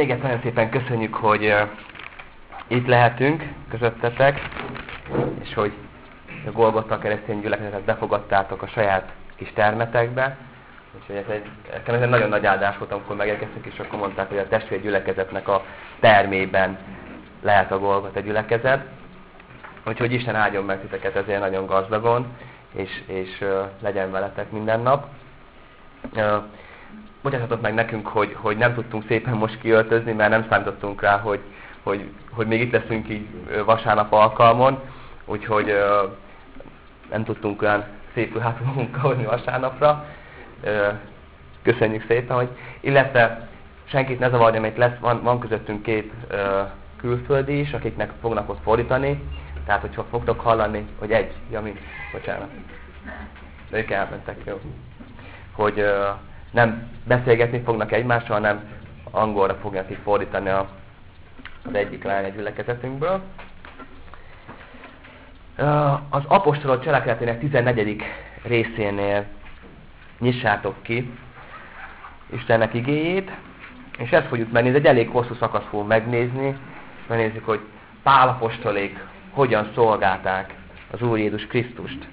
még egyszer nagyon szépen köszönjük, hogy itt lehetünk közöttetek, és hogy a Golgotta keresztény gyülekezetet befogadtátok a saját kis termetekbe. Úgyhogy ez egy, ez egy nagyon nagy áldás volt, amikor megérkeztünk, és akkor mondták, hogy a testvér gyülekezetnek a termében lehet a Golgotta gyülekezet. Úgyhogy Isten áldjon meg titeket ezért nagyon gazdagon, és, és legyen veletek minden nap. Uh, bocsássatok meg nekünk, hogy, hogy nem tudtunk szépen most kiöltözni, mert nem számítottunk rá, hogy, hogy, hogy még itt leszünk így vasárnap alkalmon, úgyhogy uh, nem tudtunk olyan szép ruhát magunkkal hozni vasárnapra. Uh, köszönjük szépen, hogy illetve senkit ne zavarja, mert lesz, van, van közöttünk két uh, külföldi is, akiknek fognak ott fordítani, tehát hogyha fogtok hallani, hogy egy, Jami, bocsánat, de ők elmentek, jó, hogy uh, nem beszélgetni fognak egymással, hanem angolra fogják így fordítani a, az egyik lány egy gyülekezetünkből. Az apostolok cselekedetének 14. részénél nyissátok ki Istennek igéjét, és ezt fogjuk megnézni, egy elég hosszú szakasz fogunk megnézni, megnézzük, hogy Pál apostolék hogyan szolgálták az Úr Jézus Krisztust.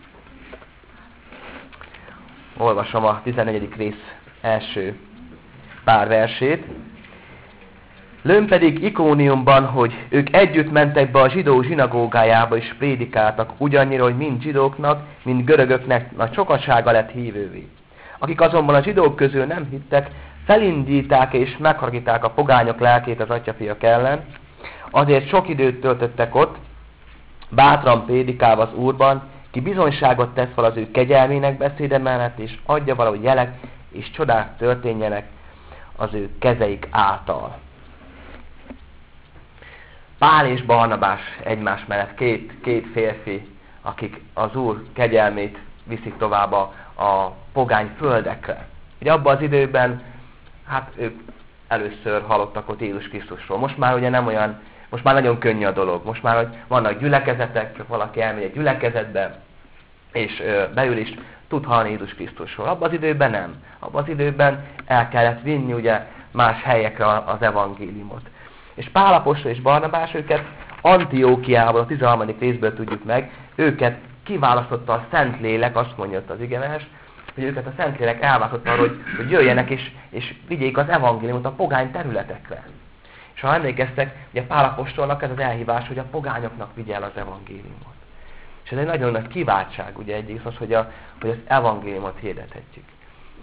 Olvasom a 14. rész első pár versét. Lőn pedig Ikóniumban, hogy ők együtt mentek be a zsidó zsinagógájába és prédikáltak, ugyannyira, hogy mind zsidóknak, mind görögöknek nagy sokasága lett hívővé. Akik azonban a zsidók közül nem hittek, felindíták és megharagíták a pogányok lelkét az atyafiak ellen, azért sok időt töltöttek ott, bátran prédikálva az Úrban, ki bizonyságot tesz val az ő kegyelmének beszéde mellett, és adja valahogy jelek és csodák történjenek az ő kezeik által. Pál és Barnabás egymás mellett két, két férfi, akik az Úr kegyelmét viszik tovább a, a pogány földekre. Ugye abban az időben, hát ők először hallottak ott Jézus Krisztusról. Most már ugye nem olyan, most már nagyon könnyű a dolog. Most már hogy vannak gyülekezetek, valaki elmegy egy gyülekezetbe, és ö, beül is tud hallani Jézus Krisztusról. Abban az időben nem. Abban az időben el kellett vinni ugye más helyekre az evangéliumot. És Pálapostól és Barnabás őket Antiókiával, a 13. részből tudjuk meg, őket kiválasztotta a Szentlélek, azt mondja ott az igenes, hogy őket a Szentlélek elválasztotta arra, hogy, hogy jöjjenek és, és vigyék az evangéliumot a pogány területekre. És ha emlékeztek, ugye Pálapostolnak ez az elhívás, hogy a pogányoknak vigye az evangéliumot. És ez egy nagyon nagy kiváltság, ugye egyrészt az, hogy, a, hogy az evangéliumot hirdethetjük.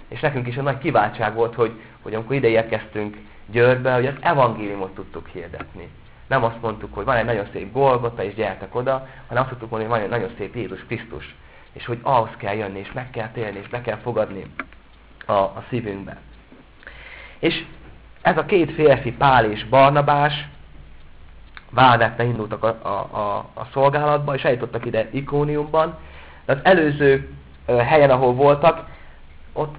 És nekünk is egy nagy kiváltság volt, hogy, hogy amikor ide érkeztünk Győrbe, hogy az evangéliumot tudtuk hirdetni. Nem azt mondtuk, hogy van egy nagyon szép Golgota, és gyertek oda, hanem azt tudtuk mondani, hogy van egy nagyon szép Jézus Krisztus. És hogy ahhoz kell jönni, és meg kell térni, és be kell fogadni a, a szívünkbe. És ez a két férfi, Pál és Barnabás, vádáttal indultak a, a, a, a szolgálatba, és eljutottak ide Ikóniumban. De az előző helyen, ahol voltak, ott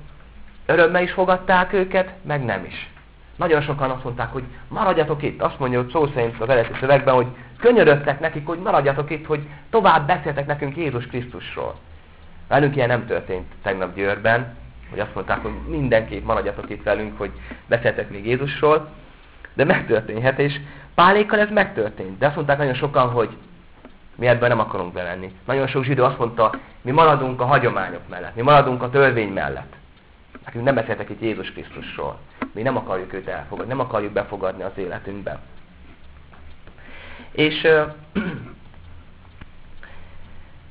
örömmel is fogadták őket, meg nem is. Nagyon sokan azt mondták, hogy maradjatok itt. Azt mondja, hogy szó szerint az eredeti szövegben, hogy könyörögtek nekik, hogy maradjatok itt, hogy tovább beszéltek nekünk Jézus Krisztusról. Velünk ilyen nem történt tegnap Győrben, hogy azt mondták, hogy mindenképp maradjatok itt velünk, hogy beszéltek még Jézusról, de megtörténhet, és Pálékkal ez megtörtént. De azt mondták nagyon sokan, hogy mi ebben nem akarunk belenni. Nagyon sok zsidó azt mondta, mi maradunk a hagyományok mellett, mi maradunk a törvény mellett. Nekünk nem beszéltek itt Jézus Krisztusról. Mi nem akarjuk őt elfogadni, nem akarjuk befogadni az életünkbe. És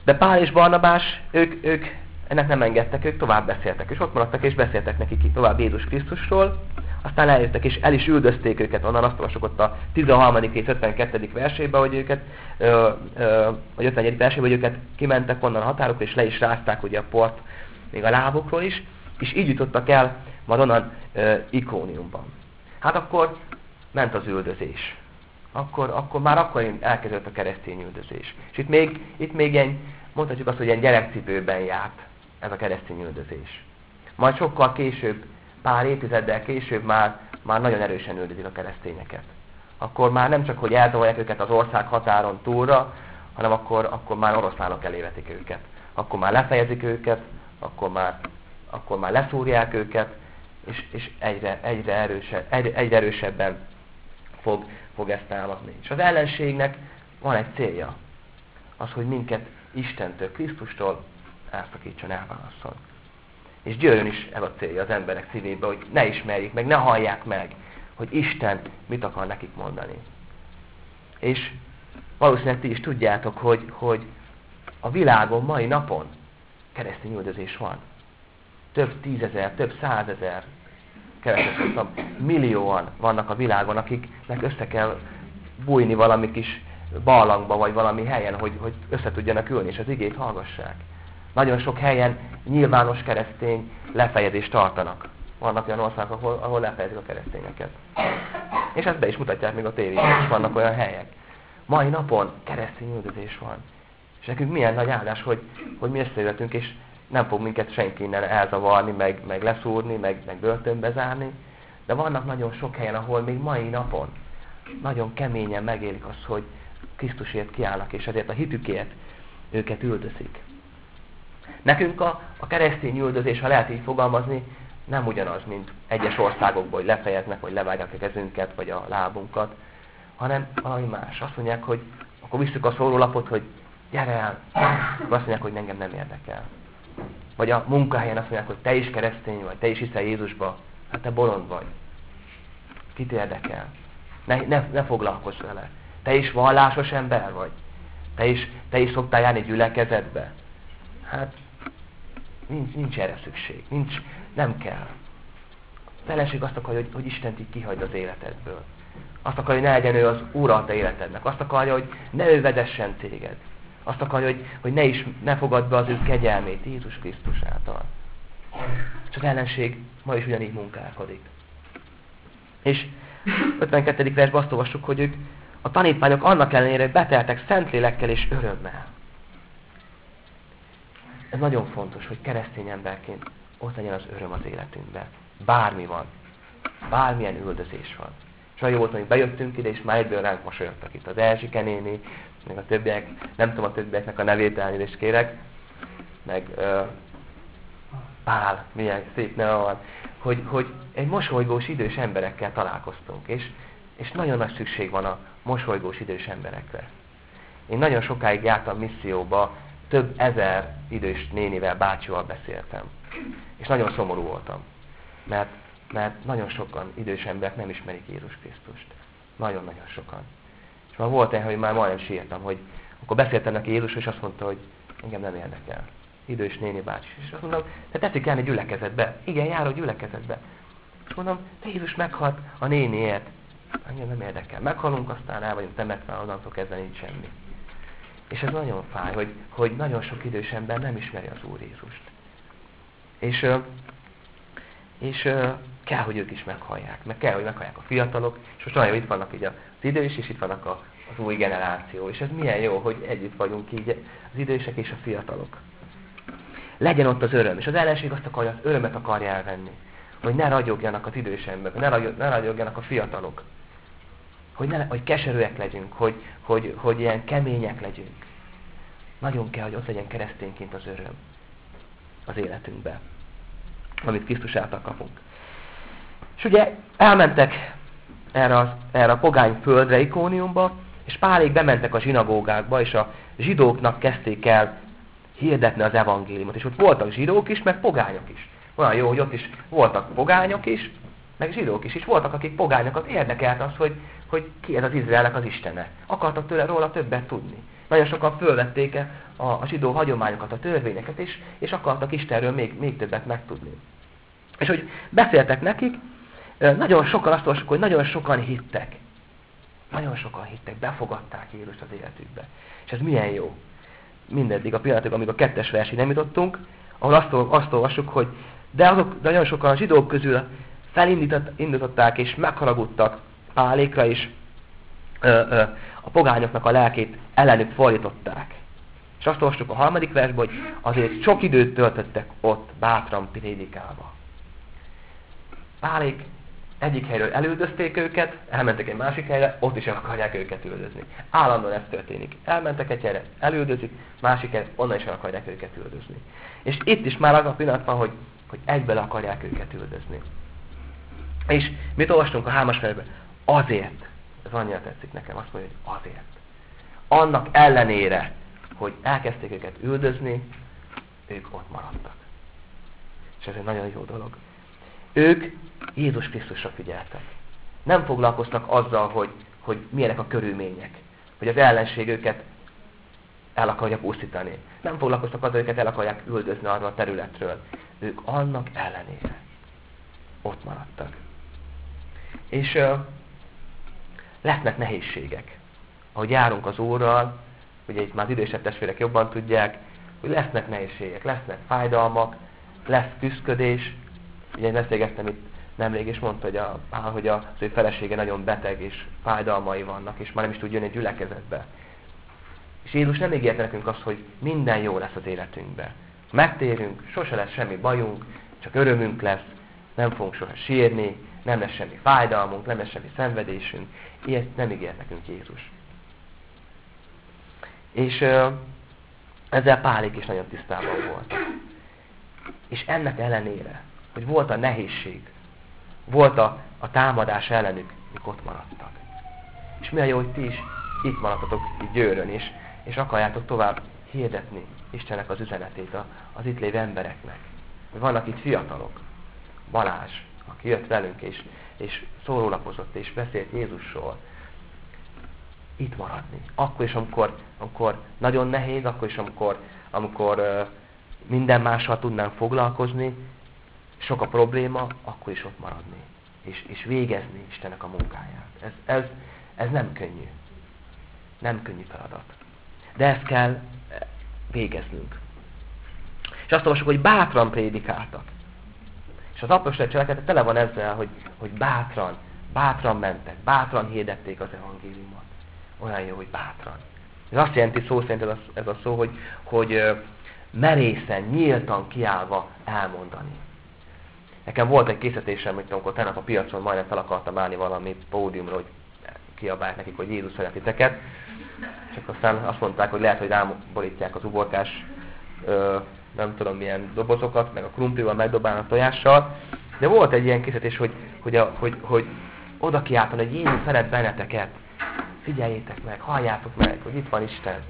de Pál és Barnabás, ők, ők ennek nem engedtek, ők tovább beszéltek, és ott maradtak, és beszéltek nekik tovább Jézus Krisztusról, aztán eljöttek, és el is üldözték őket, onnan azt olvasok ott a 13. és 52. versében, hogy őket, ö, ö, vagy 51. versében, hogy őket kimentek onnan a határokra, és le is rázták ugye a port még a lábukról is, és így jutottak el majd onnan ö, Ikóniumban. Hát akkor ment az üldözés. Akkor, akkor már akkor elkezdődött a keresztény üldözés. És itt még, itt még ilyen, mondhatjuk azt, hogy ilyen gyerekcipőben járt ez a keresztény üldözés. Majd sokkal később pár évtizeddel később már, már nagyon erősen üldözik a keresztényeket. Akkor már nem csak, hogy eltolják őket az ország határon túlra, hanem akkor, akkor már oroszlánok elévetik őket. Akkor már lefejezik őket, akkor már, akkor már leszúrják őket, és, és egyre, egyre, erősebb, egyre, egyre erősebben fog, fog ezt támadni. És az ellenségnek van egy célja. Az, hogy minket Istentől, Krisztustól elszakítson, elválasszon. És győrön is ez a célja az emberek szívébe, hogy ne ismerjék meg, ne hallják meg, hogy Isten mit akar nekik mondani. És valószínűleg ti is tudjátok, hogy, hogy a világon mai napon keresztény üldözés van. Több tízezer, több százezer, keveset mondtam, millióan vannak a világon, akiknek össze kell bújni valami kis barlangba, vagy valami helyen, hogy, hogy össze tudjanak ülni, és az igét hallgassák. Nagyon sok helyen nyilvános keresztény lefejezést tartanak. Vannak olyan országok, ahol, ahol lefejezik a keresztényeket. És ezt be is mutatják még a tévében, és vannak olyan helyek. Mai napon keresztény üldözés van. És nekünk milyen nagy áldás, hogy, hogy mi összejöttünk, és nem fog minket senki innen elzavarni, meg, meg leszúrni, meg, meg börtönbe zárni. De vannak nagyon sok helyen, ahol még mai napon nagyon keményen megélik azt, hogy Krisztusért kiállnak, és ezért a hitükért őket üldözik. Nekünk a, a keresztény üldözés, ha lehet így fogalmazni, nem ugyanaz, mint egyes országokban, hogy lefejeznek, vagy levágják a kezünket, vagy a lábunkat, hanem valami más. Azt mondják, hogy akkor visszük a szórólapot, hogy gyere el, akkor azt mondják, hogy engem nem érdekel. Vagy a munkahelyen azt mondják, hogy te is keresztény vagy, te is hiszel Jézusba, hát te bolond vagy. Kit érdekel? Ne, ne, ne foglalkozz vele. Te is vallásos ember vagy. Te is, te is szoktál járni gyülekezetbe. Hát nincs, nincs erre szükség. Nincs, nem kell. A feleség azt akarja, hogy, hogy Isten így kihagyd az életedből. Azt akarja, hogy ne legyen ő az úra a te életednek. Azt akarja, hogy ne ő vedessen téged. Azt akarja, hogy, hogy ne is ne fogad be az ő kegyelmét Jézus Krisztus által. És az ellenség ma is ugyanígy munkálkodik. És 52. versben azt olvassuk, hogy ők a tanítványok annak ellenére, beteltek szentlélekkel és örömmel. Ez nagyon fontos, hogy keresztény emberként ott legyen az öröm az életünkben. Bármi van. Bármilyen üldözés van. És olyan volt, hogy bejöttünk ide, és már egyből ránk mosolyogtak itt az Erzsike néni, meg a többiek, nem tudom a többieknek a nevét elnézést kérek, meg uh, Pál, milyen szép neve van, hogy, hogy egy mosolygós idős emberekkel találkoztunk, és, és nagyon nagy szükség van a mosolygós idős emberekre. Én nagyon sokáig jártam misszióba, több ezer idős nénivel, bácsival beszéltem. És nagyon szomorú voltam. Mert, mert nagyon sokan idős emberek nem ismerik Jézus Krisztust. Nagyon-nagyon sokan. És már volt egy, hogy már majdnem sírtam, hogy akkor beszéltem neki Jézus, és azt mondta, hogy engem nem érdekel. Idős néni bácsi. És azt mondom, te tetszik járni gyülekezetbe. Igen, jár a gyülekezetbe. És mondom, te Jézus meghalt a néniért. Engem nem érdekel. Meghalunk, aztán el vagyunk temetve, onnantól kezdve nincs semmi. És ez nagyon fáj, hogy, hogy nagyon sok idős ember nem ismeri az Úr Jézust. És, és kell, hogy ők is meghallják. Meg kell, hogy meghallják a fiatalok. És most nagyon itt vannak így az idős, és itt vannak a, az új generáció. És ez milyen jó, hogy együtt vagyunk így az idősek és a fiatalok. Legyen ott az öröm. És az ellenség azt akarja, az örömet akarja elvenni. Hogy ne ragyogjanak az idős emberek, ne, ne ragyogjanak a fiatalok. Hogy, ne, hogy keserűek legyünk, hogy, hogy, hogy ilyen kemények legyünk. Nagyon kell, hogy ott legyen keresztényként az öröm az életünkben, amit Krisztus által kapunk. És ugye elmentek erre, erre a pogány földre, ikóniumba, és pálék bementek a zsinagógákba, és a zsidóknak kezdték el hirdetni az evangéliumot. És ott voltak zsidók is, meg pogányok is. Olyan jó, hogy ott is voltak pogányok is, meg zsidók is, és voltak, akik pogányokat érdekelt az, hogy, hogy ki ez az Izraelnek az Istene. Akartak tőle róla többet tudni. Nagyon sokan fölvették a, a zsidó hagyományokat, a törvényeket, és, és akartak Istenről még, még többet megtudni. És hogy beszéltek nekik, nagyon sokan azt olvasok, hogy nagyon sokan hittek. Nagyon sokan hittek, befogadták Jézust az életükbe. És ez milyen jó. Mindeddig a pillanatig, amíg a kettes versig nem jutottunk, ahol azt, azt olvasjuk, hogy de azok de nagyon sokan a zsidók közül felindították és megharagudtak Pálékra, és ö, ö, a pogányoknak a lelkét ellenük fordították. És azt olvastuk a harmadik versben, hogy azért sok időt töltöttek ott bátran prédikálva. Pálék egyik helyről elüldözték őket, elmentek egy másik helyre, ott is el akarják őket üldözni. Állandóan ez történik. Elmentek egy helyre, elüldözik, másik helyre, onnan is el akarják őket üldözni. És itt is már az a pillanat van, hogy, hogy egybe akarják őket üldözni. És mit olvastunk a hámas fejben? Azért, ez annyira tetszik nekem, azt mondja, hogy azért. Annak ellenére, hogy elkezdték őket üldözni, ők ott maradtak. És ez egy nagyon jó dolog. Ők Jézus Krisztusra figyeltek. Nem foglalkoztak azzal, hogy, hogy milyenek a körülmények. Hogy az ellenség őket el akarja pusztítani. Nem foglalkoztak azzal, hogy őket el akarják üldözni arra a területről. Ők annak ellenére ott maradtak. És uh, lesznek nehézségek. Ahogy járunk az Úrral, ugye itt már az idősebb testvérek jobban tudják, hogy lesznek nehézségek, lesznek fájdalmak, lesz küzdködés. Ugye beszélgettem itt nemrég, és mondta, hogy, a, hogy az ő felesége nagyon beteg, és fájdalmai vannak, és már nem is tud jönni egy gyülekezetbe. És Jézus nem ígért nekünk azt, hogy minden jó lesz az életünkben. Megtérünk, sose lesz semmi bajunk, csak örömünk lesz, nem fogunk soha sírni, nem lesz semmi fájdalmunk, nem lesz semmi szenvedésünk. Ilyet nem ígért nekünk Jézus. És uh, ezzel Pálék is nagyon tisztában volt. És ennek ellenére, hogy volt a nehézség, volt a, a támadás ellenük, mik ott maradtak. És mi a jó, hogy ti is itt maradtatok itt győrön, és, és akarjátok tovább hirdetni Istennek az üzenetét az itt lévő embereknek. Vannak itt fiatalok, Balázs, aki jött velünk, és, és szórólapozott, és beszélt Jézusról, itt maradni. Akkor is, amikor, amikor nagyon nehéz, akkor is, amikor, amikor uh, minden mással tudnánk foglalkozni, sok a probléma, akkor is ott maradni. És, és végezni Istennek a munkáját. Ez, ez, ez nem könnyű. Nem könnyű feladat. De ezt kell végeznünk. És azt olvasok, hogy bátran prédikáltak. Az apostol cselekedete tele van ezzel, hogy, hogy bátran, bátran mentek, bátran hirdették az evangéliumot. Olyan jó, hogy bátran. Ez azt jelenti szó szerint ez a, ez a szó, hogy, hogy merészen, nyíltan kiállva elmondani. Nekem volt egy készítésem, hogy amikor tegnap a piacon majdnem fel akartam állni valami pódiumra, hogy kiabálják nekik, hogy Jézus szeret titeket. Akkor aztán azt mondták, hogy lehet, hogy ráborítják az uborkás ö, nem tudom milyen dobozokat, meg a krumplival megdobálnak tojással. De volt egy ilyen készítés, hogy, hogy, a, hogy, hogy oda kiáltan, hogy Jézus szeret benneteket. Figyeljétek meg, halljátok meg, hogy itt van Isten.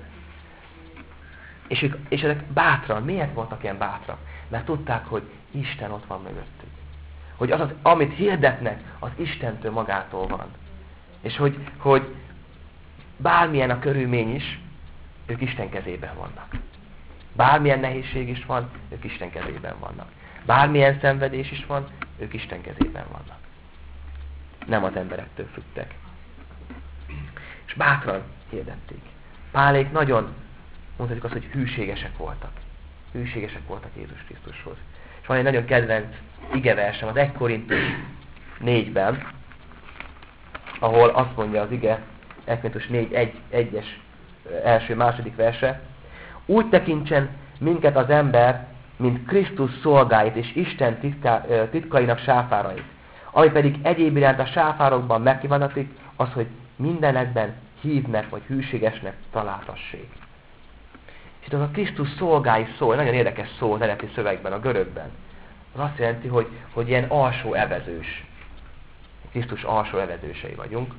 És, ők, és ezek bátran, miért voltak ilyen bátran? Mert tudták, hogy Isten ott van mögöttük. Hogy az, az amit hirdetnek, az Istentől magától van. És hogy, hogy bármilyen a körülmény is, ők Isten kezében vannak. Bármilyen nehézség is van, ők Isten kezében vannak. Bármilyen szenvedés is van, ők Isten kezében vannak. Nem az emberektől fügtek. És bátran hirdették. Pálék nagyon, mondhatjuk azt, hogy hűségesek voltak. Hűségesek voltak Jézus Krisztushoz. És van egy nagyon kedvenc igeversem az 1 Korintus 4-ben, ahol azt mondja az ige, 1 Korintus 4, 1, 1-es első, második verse, úgy tekintsen minket az ember, mint Krisztus szolgáit és Isten titká, titkainak sáfárait. Ami pedig egyéb iránt a sáfárokban megkívanatik, az, hogy mindenekben hívnek vagy hűségesnek találtassék. És itt az a Krisztus szolgái szó, nagyon érdekes szó az eredeti szövegben, a görögben. Az azt jelenti, hogy, hogy ilyen alsó evezős. Krisztus alsó evezősei vagyunk.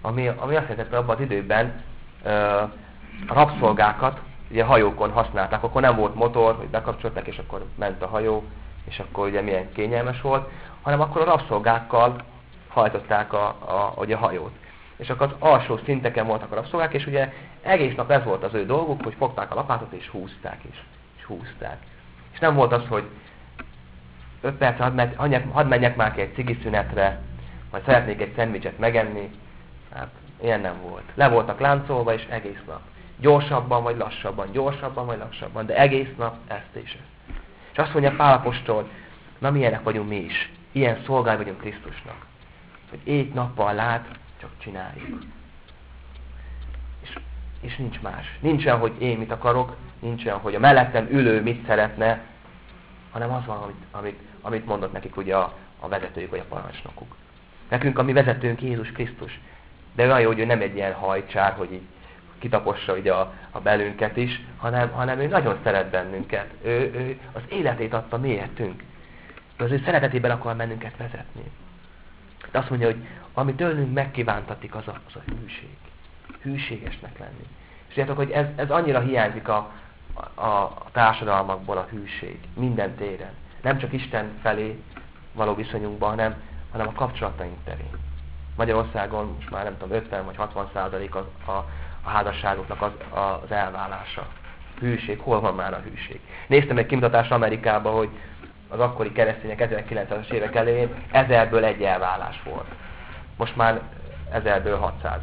Ami, ami azt jelenti, hogy abban az időben a rabszolgákat ugye hajókon használták, akkor nem volt motor, hogy bekapcsolták, és akkor ment a hajó, és akkor ugye milyen kényelmes volt, hanem akkor a rabszolgákkal hajtották a, a, ugye a hajót. És akkor az alsó szinteken voltak a rabszolgák, és ugye egész nap ez volt az ő dolguk, hogy fogták a lapátot, és húzták is. És húzták. És nem volt az, hogy 5 perc, hadd, hadd menjek már ki egy cigiszünetre, vagy szeretnék egy szendvicset megenni. Hát ilyen nem volt. Le voltak láncolva, és egész nap. Gyorsabban vagy lassabban, gyorsabban vagy lassabban, de egész nap ezt és ezt. És azt mondja Pálapostól, na milyenek vagyunk mi is. Ilyen szolgál vagyunk Krisztusnak. Hogy éjt nappal lát, csak csináljuk. És, és nincs más. Nincs olyan, hogy én mit akarok, nincs olyan, hogy a mellettem ülő mit szeretne, hanem az van, amit, amit, amit mondott nekik ugye a, a vezetőjük, vagy a parancsnokuk. Nekünk a mi vezetőnk Jézus Krisztus. De olyan jó, hogy ő nem egy ilyen hajcsár, hogy így kitapossa ugye a, a belünket is, hanem, hanem ő nagyon szeret bennünket. Ő, ő az életét adta miértünk. Ő az ő szeretetében akar bennünket vezetni. De azt mondja, hogy ami tőlünk megkívántatik, az a, az a hűség. Hűségesnek lenni. És tudjátok, hogy ez, ez annyira hiányzik a, a, a társadalmakból a hűség. Minden téren. Nem csak Isten felé való viszonyunkban, hanem, hanem a kapcsolataink terén. Magyarországon most már nem tudom, 50 vagy 60 százalék a, a, a házasságoknak az, az elválása. Hűség, hol van már a hűség? Néztem egy kimutatást Amerikában, hogy az akkori keresztények 1900-as évek elején ezerből egy elvállás volt. Most már ezerből 600.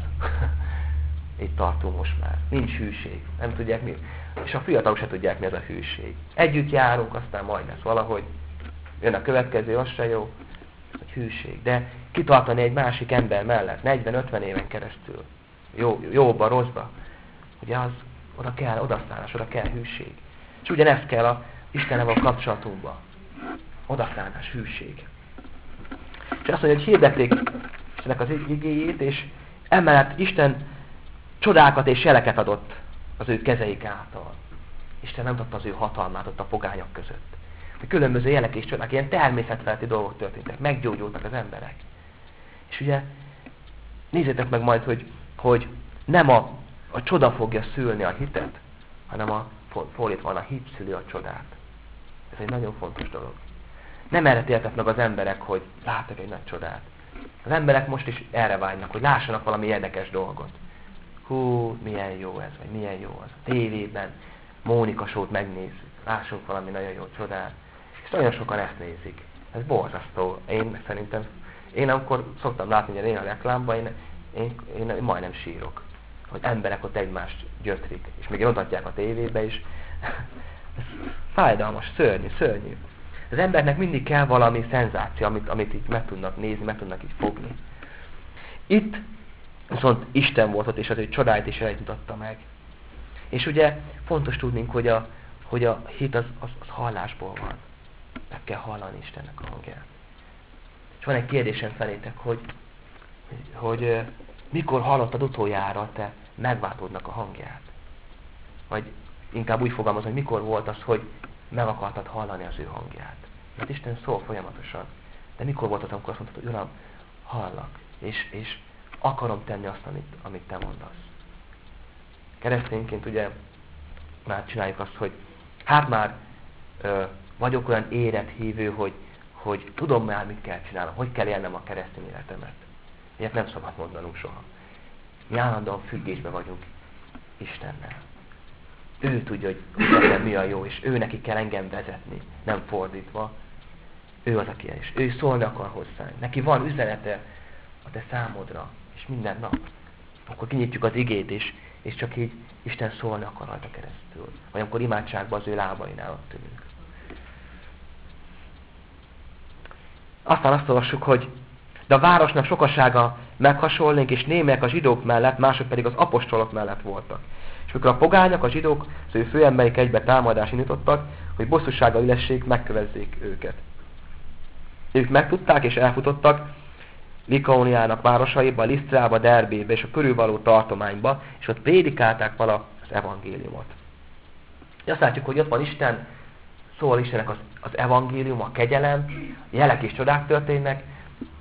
Itt tartunk most már. Nincs hűség. Nem tudják mi. És a fiatalok se tudják, mi ez a hűség. Együtt járunk, aztán majd lesz valahogy. Jön a következő, az se jó. Hogy hűség. De kitartani egy másik ember mellett 40-50 éven keresztül. Jó, jóba, rosszba. Ugye az, oda kell odaszállás, oda kell hűség. És ugyanezt kell a Istennek a kapcsolatunkba. Odaszállás, hűség. És azt mondja, hogy hirdették Istennek az igéjét, és emellett Isten csodákat és jeleket adott az ő kezeik által. Isten nem adta az ő hatalmát ott a pogányok között. A különböző jelek és csodák, ilyen természetfelti dolgok történtek, meggyógyultak az emberek. És ugye, nézzétek meg majd, hogy, hogy nem a, a csoda fogja szülni a hitet, hanem a fordítva van, a hit szüli a csodát. Ez egy nagyon fontos dolog. Nem erre tértek meg az emberek, hogy láttak egy nagy csodát. Az emberek most is erre vágynak, hogy lássanak valami érdekes dolgot. Hú, milyen jó ez, vagy milyen jó az. A tévében Mónika sót megnézzük, lássunk valami nagyon jó csodát. És nagyon sokan ezt nézik. Ez borzasztó. Én szerintem, én amikor szoktam látni, hogy én a reklámban, én, én, én, majdnem sírok. Hogy emberek ott egymást gyötrik, és még mutatják a tévébe is. Fájdalmas, szörnyű, szörnyű. Az embernek mindig kell valami szenzáció, amit, amit így meg tudnak nézni, meg tudnak így fogni. Itt viszont Isten volt ott, és az ő csodáit is elmutatta meg. És ugye fontos tudnunk, hogy a, hogy a hit az, az, az hallásból van. Meg kell hallani Istennek a hangját. És van egy kérdésem felétek, hogy, hogy, mikor hallottad utoljára te megváltódnak a hangját? Vagy inkább úgy fogalmazom, hogy mikor volt az, hogy meg akartad hallani az ő hangját. Mert Isten szól folyamatosan. De mikor volt az, amikor azt mondtad, hogy Uram, hallak, és, és akarom tenni azt, amit, amit te mondasz. Keresztényként ugye már csináljuk azt, hogy hát már ö, vagyok olyan érett hívő, hogy, hogy tudom már, mit kell csinálnom, hogy kell élnem a keresztény életemet. Ilyet nem szabad mondanunk soha. Mi állandóan függésbe vagyunk Istennel. Ő tudja, hogy nekem mi a jó, és ő neki kell engem vezetni, nem fordítva. Ő az, aki és ő szólni akar hozzánk. Neki van üzenete a te számodra, és minden nap. Akkor kinyitjuk az igét, és, és csak így Isten szólni akar rajta keresztül. Vagy amikor imádságban az ő lábainál ott ülünk. Aztán azt olvassuk, hogy de a városnak sokasága meghasonlik, és némelyek a zsidók mellett, mások pedig az apostolok mellett voltak. És mikor a pogányok, a zsidók, az ő főemberik egybe támadást indítottak, hogy bosszúsággal ülessék, megkövezzék őket. Ők megtudták és elfutottak Likaóniának városaiba, Lisztrába, Derbébe és a körülvaló tartományba, és ott prédikálták vala az evangéliumot. És azt látjuk, hogy ott van Isten, szól Istennek az, az evangélium, a kegyelem, jelek és csodák történnek,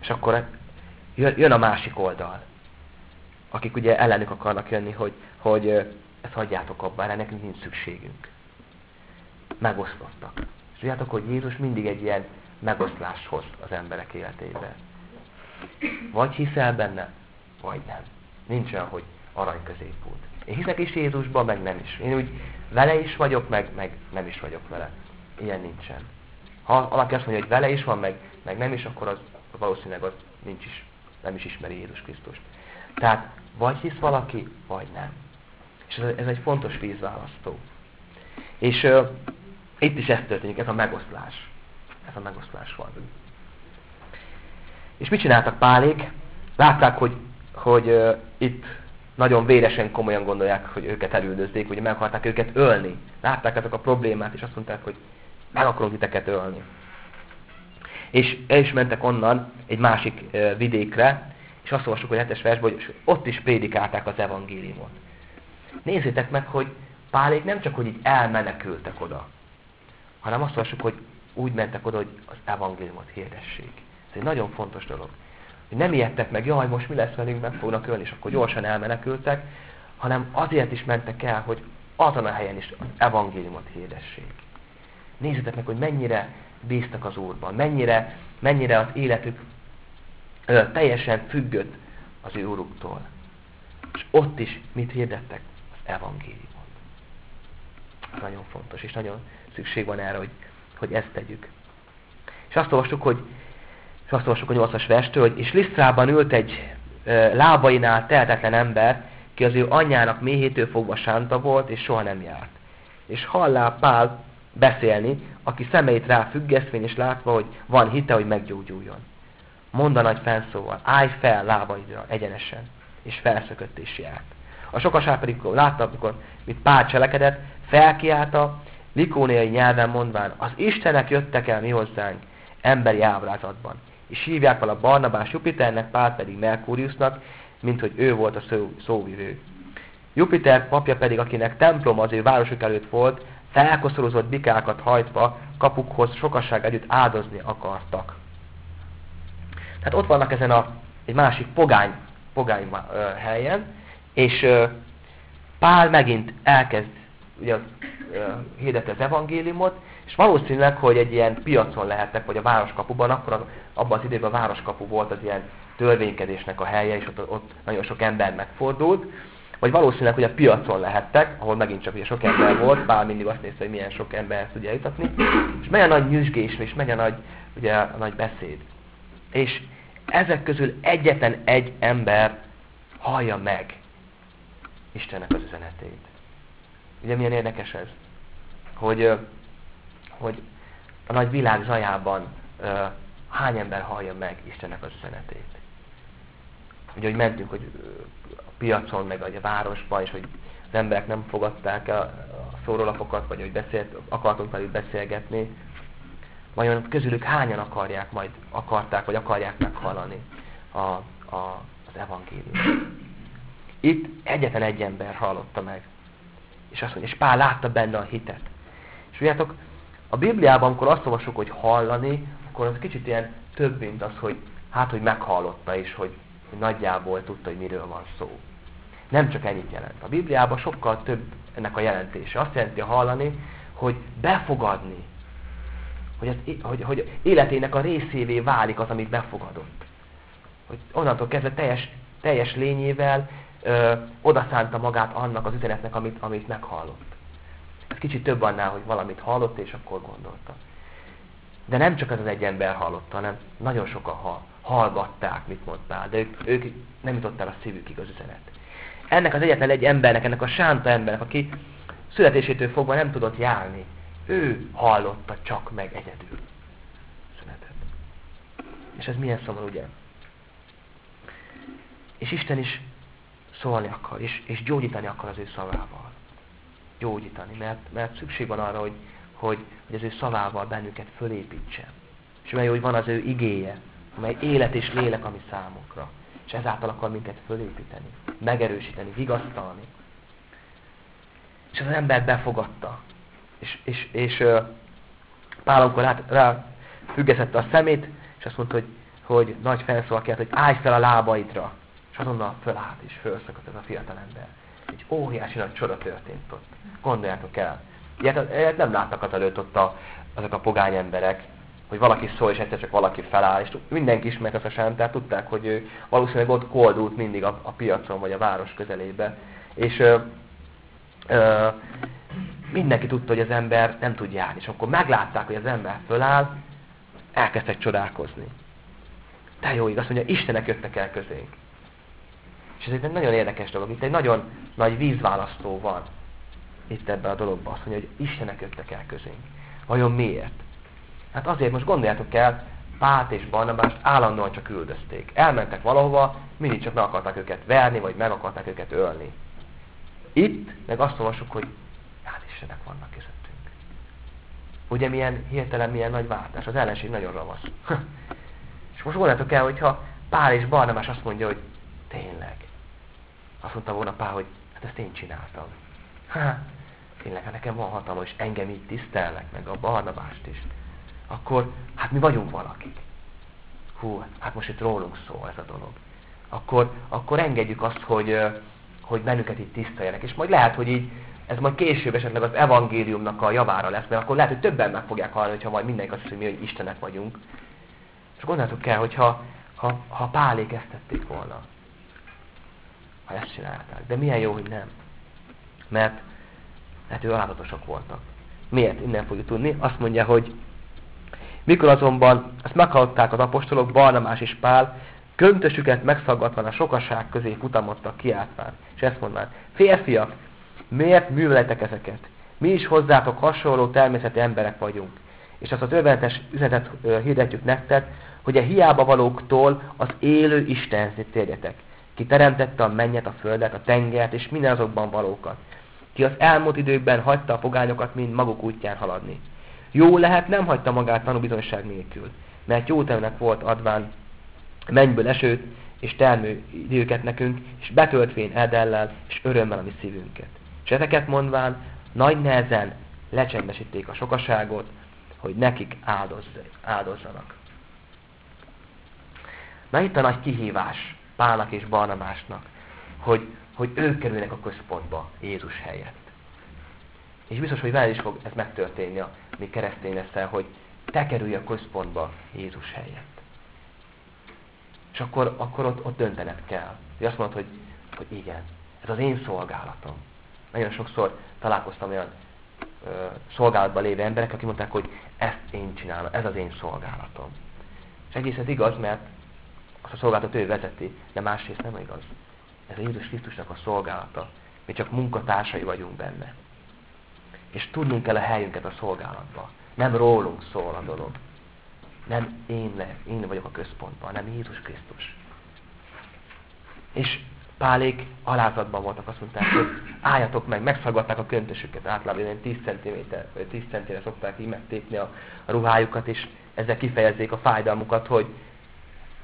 és akkor jön, jön a másik oldal, akik ugye ellenük akarnak jönni, hogy, hogy ezt hagyjátok abba, erre nekünk nincs szükségünk. Megosztottak. És tudjátok, hogy Jézus mindig egy ilyen megoszlást hoz az emberek életébe. Vagy hiszel benne, vagy nem. Nincs olyan, hogy arany középút. Én hiszek is Jézusban, meg nem is. Én úgy vele is vagyok, meg, meg nem is vagyok vele. Ilyen nincsen. Ha valaki azt mondja, hogy vele is van, meg, meg nem is, akkor az valószínűleg az nincs is, nem is ismeri Jézus Krisztust. Tehát vagy hisz valaki, vagy nem. És ez, egy fontos vízválasztó. És uh, itt is ez történik, ez a megoszlás. Ez a megoszlás van. És mit csináltak Pálék? Látták, hogy, hogy uh, itt nagyon véresen komolyan gondolják, hogy őket elüldözzék, hogy meg akarták őket ölni. Látták ezek a problémát, és azt mondták, hogy meg akarunk titeket ölni. És el is mentek onnan egy másik vidékre, és azt olvassuk, hogy 7-es versben, hogy ott is prédikálták az evangéliumot. Nézzétek meg, hogy Pálék nem csak, hogy így elmenekültek oda, hanem azt olvassuk, hogy úgy mentek oda, hogy az evangéliumot hirdessék. Ez egy nagyon fontos dolog. hogy nem ijedtek meg, jaj, most mi lesz velünk, meg fognak ölni, és akkor gyorsan elmenekültek, hanem azért is mentek el, hogy azon a helyen is az evangéliumot hirdessék. Nézzétek meg, hogy mennyire bíztak az Úrban, mennyire, mennyire az életük ö, teljesen függött az ő Úruktól. És ott is mit hirdettek? Az evangéliumot. Ez nagyon fontos, és nagyon szükség van erre, hogy, hogy ezt tegyük. És azt olvastuk, hogy és azt olvastuk a 8-as verstől, hogy és Lisztrában ült egy ö, lábainál tehetetlen ember, ki az ő anyjának méhétől fogva sánta volt, és soha nem járt. És hallá Pál beszélni, aki szemeit rá függesztvén és látva, hogy van hite, hogy meggyógyuljon. Mondd a nagy fenszóval, állj fel lábaidra egyenesen, és felszökött és járt. A sokaság pedig látta, amikor mit Pál cselekedett, felkiálta, likóniai nyelven mondván, az Istenek jöttek el mi hozzánk, emberi ábrázatban. És hívják vala Barnabás Jupiternek, Pál pedig Merkúriusnak, mint hogy ő volt a szó, szóvivő. Jupiter papja pedig, akinek templom az ő városuk előtt volt, felkoszorozott bikákat hajtva kapukhoz sokasság együtt áldozni akartak. Tehát ott vannak ezen a, egy másik pogány, pogány ö, helyen, és ö, Pál megint elkezd ugye, hirdetni az evangéliumot, és valószínűleg, hogy egy ilyen piacon lehettek, vagy a városkapuban, akkor abban az időben a városkapu volt az ilyen törvénykedésnek a helye, és ott, ott nagyon sok ember megfordult, vagy valószínűleg, hogy a piacon lehettek, ahol megint csak ugye sok ember volt, bár mindig azt nézte, hogy milyen sok ember tudja jutatni, és megy a nagy nyüzsgés, és megy a nagy, ugye, a nagy beszéd. És ezek közül egyetlen egy ember hallja meg Istennek az üzenetét. Ugye milyen érdekes ez? Hogy, hogy a nagy világ zajában hány ember hallja meg Istennek az üzenetét. Ugye, hogy mentünk, hogy piacon, meg a városban, és hogy az emberek nem fogadták el a szórólapokat, vagy hogy beszélt, akartunk velük beszélgetni. Vajon közülük hányan akarják majd, akarták, vagy akarják meghallani a, a, az evangéliumot. Itt egyetlen egy ember hallotta meg. És azt mondja, és Pál látta benne a hitet. És tudjátok, a Bibliában, amikor azt olvasok, hogy hallani, akkor az kicsit ilyen több, mint az, hogy hát, hogy meghallotta, és hogy hogy nagyjából tudta, hogy miről van szó. Nem csak ennyit jelent. A Bibliában sokkal több ennek a jelentése. Azt jelenti a hallani, hogy befogadni. Hogy, az, hogy, hogy életének a részévé válik az, amit befogadott. Hogy onnantól kezdve teljes, teljes lényével ö, odaszánta magát annak az üzenetnek, amit, amit meghallott. Ez kicsit több annál, hogy valamit hallott, és akkor gondolta. De nem csak az az egy ember hallotta, hanem nagyon sokan hall hallgatták, mit mondtál, de ők, ők nem jutott el a szívükig az üzenet. Ennek az egyetlen egy embernek, ennek a sánta embernek, aki születésétől fogva nem tudott járni, ő hallotta csak meg egyedül üzenetet. És ez milyen szomorú, ugye? És Isten is szólni akar, és, és gyógyítani akar az ő szavával. Gyógyítani, mert, mert szükség van arra, hogy, hogy, hogy az ő szavával bennünket fölépítsen. És mert hogy van az ő igéje, amely élet és lélek, ami számunkra. És ezáltal akar minket fölépíteni, megerősíteni, vigasztalni. És az ember befogadta. És, és, és Pál amikor rá, rá függeszette a szemét, és azt mondta, hogy, hogy nagy felszól kért, hogy állj fel a lábaidra. És azonnal fölállt, és felszakadt ez a fiatal ember. Egy óriási nagy csoda történt ott. Gondoljátok el. Ilyet, ilyet nem láttak az előtt ott a, azok a pogány emberek, hogy valaki szól, és egyszer csak valaki feláll, és mindenki azt a sántát, tudták, hogy ő valószínűleg ott koldult mindig a, a piacon, vagy a város közelébe. És ö, ö, mindenki tudta, hogy az ember nem tud járni. És akkor meglátták, hogy az ember föláll, elkezdtek csodálkozni. De jó igaz, mondja, Istenek jöttek el közénk. És ez egy nagyon érdekes dolog. Itt egy nagyon nagy vízválasztó van itt ebben a dologban. Azt mondja, hogy Istenek jöttek el közénk. Vajon miért? Hát azért most gondoljátok el, Pát és Barnabást állandóan csak üldözték. Elmentek valahova, mindig csak meg akarták őket verni, vagy meg akarták őket ölni. Itt meg azt olvasjuk, hogy hát Istenek vannak közöttünk. Ugye milyen hirtelen, milyen nagy váltás. Az ellenség nagyon ravasz. és most gondoljátok el, hogyha Pál és Barnabás azt mondja, hogy tényleg. Azt mondta volna Pál, hogy hát ezt én csináltam. Tényleg, hát nekem van hatalma, és engem így tisztelnek, meg a Barnabást is akkor hát mi vagyunk valakik. hú, hát most itt rólunk szól ez a dolog. Akkor, akkor engedjük azt, hogy, hogy bennünket itt tiszteljenek. És majd lehet, hogy így ez majd később esetleg az evangéliumnak a javára lesz, mert akkor lehet, hogy többen meg fogják hallani, hogyha majd mindenki azt hiszi, hogy mi hogy Istenek vagyunk. És gondoljátok el, hogyha ha, ha Pálék ezt tették volna, ha ezt csinálták. De milyen jó, hogy nem. Mert, mert ő alázatosak voltak. Miért? Innen fogjuk tudni. Azt mondja, hogy mikor azonban ezt meghallották az apostolok, Barnabás és Pál, köntösüket megszaggatva a sokaság közé futamodtak kiáltván. És ezt mondván, férfiak, miért műveletek ezeket? Mi is hozzátok hasonló természeti emberek vagyunk. És azt a törvényes üzenetet hirdetjük nektek, hogy a hiába valóktól az élő Istenhez térjetek. Ki teremtette a mennyet, a földet, a tengert és minden azokban valókat. Ki az elmúlt időkben hagyta a pogányokat mind maguk útján haladni. Jó lehet, nem hagyta magát tanúbizonyság nélkül, mert jó temnek volt adván mennyből esőt és termő időket nekünk, és betöltvén edellel és örömmel a mi szívünket. És ezeket mondván nagy nehezen lecsendesíték a sokaságot, hogy nekik áldozzanak. Na itt a nagy kihívás Pálnak és Barnabásnak, hogy, hogy ők kerülnek a központba Jézus helyett. És biztos, hogy veled is fog ez megtörténni a mi keresztény leszel, hogy te kerülj a központba Jézus helyett. És akkor, akkor ott, ott döntened kell. Hogy azt mondod, hogy, hogy igen, ez az én szolgálatom. Nagyon sokszor találkoztam olyan ö, szolgálatban lévő emberek, akik mondták, hogy ezt én csinálom, ez az én szolgálatom. És egész ez igaz, mert azt a szolgálatot ő vezeti, de másrészt nem igaz. Ez a Jézus Krisztusnak a szolgálata. Mi csak munkatársai vagyunk benne. És tudnunk kell a helyünket a szolgálatba. Nem rólunk szól a dolog. Nem én, le, én vagyok a központban, hanem Jézus Krisztus. És Pálék alázatban voltak, azt mondták, hogy álljatok meg, megszaggatták a köntösüket, általában 10 cm, 10 centire szokták így megtépni a, a ruhájukat, és ezzel kifejezzék a fájdalmukat, hogy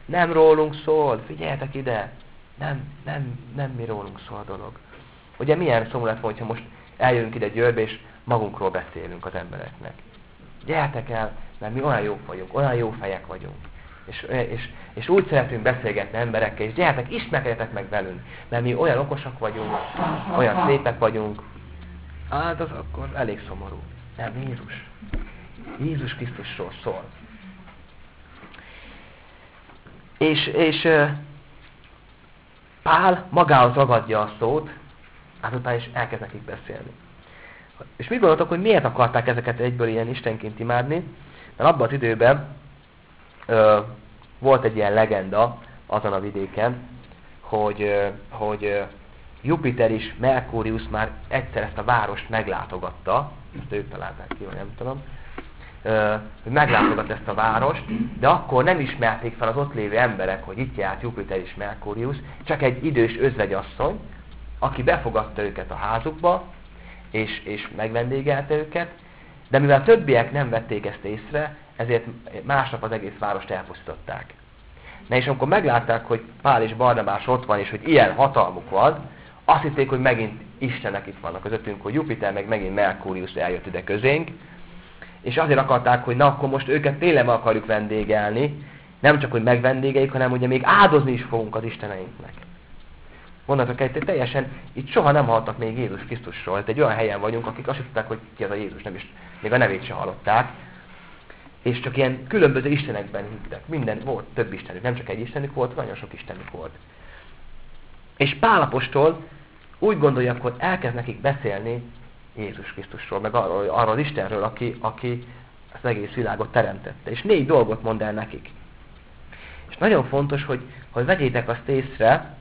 nem rólunk szól, figyeljetek ide, nem, nem, nem mi rólunk szól a dolog. Ugye milyen szomorú lett volna, ha most eljönünk ide Győrbe, és magunkról beszélünk az embereknek. Gyertek el, mert mi olyan jók vagyunk, olyan jó fejek vagyunk. És, és, és úgy szeretünk beszélgetni emberekkel, és gyertek, ismerkedjetek meg velünk, mert mi olyan okosak vagyunk, olyan szépek vagyunk. Hát az akkor elég szomorú. Nem, Jézus. Jézus Krisztusról szól. És, és Pál magához ragadja a szót, azután is elkezd nekik beszélni. És mit gondoltok, hogy miért akarták ezeket egyből ilyen istenként imádni? Mert abban az időben ö, volt egy ilyen legenda azon a vidéken, hogy, ö, hogy ö, Jupiter is, Merkurius már egyszer ezt a várost meglátogatta, ezt ők találták ki, vagy nem tudom, hogy meglátogat ezt a várost, de akkor nem ismerték fel az ott lévő emberek, hogy itt járt Jupiter és Merkurius, csak egy idős özvegyasszony, aki befogadta őket a házukba, és, és megvendégelte őket, de mivel többiek nem vették ezt észre, ezért másnap az egész várost elpusztították. Na és amikor meglátták, hogy Pál és Barnabás ott van, és hogy ilyen hatalmuk van, azt hitték, hogy megint Istenek itt vannak közöttünk, hogy Jupiter meg megint Merkurius eljött ide közénk, és azért akarták, hogy na akkor most őket tényleg akarjuk vendégelni, nem csak, hogy megvendégeljük, hanem ugye még áldozni is fogunk az Isteneinknek. Mondatok egy, teljesen, itt soha nem hallottak még Jézus Krisztusról. Itt egy olyan helyen vagyunk, akik azt tudták, hogy ki az a Jézus, nem is, még a nevét sem hallották. És csak ilyen különböző istenekben hittek. Minden volt, több istenük. Nem csak egy istenük volt, nagyon sok istenük volt. És Pálapostól úgy gondolja, hogy elkezd nekik beszélni Jézus Krisztusról, meg arról, arról az Istenről, aki, aki az egész világot teremtette. És négy dolgot mond el nekik. És nagyon fontos, hogy, hogy vegyétek azt észre,